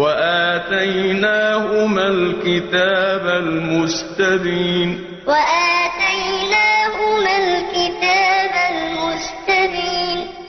وآتيناهما الكتاب المستبين. وآتيناهما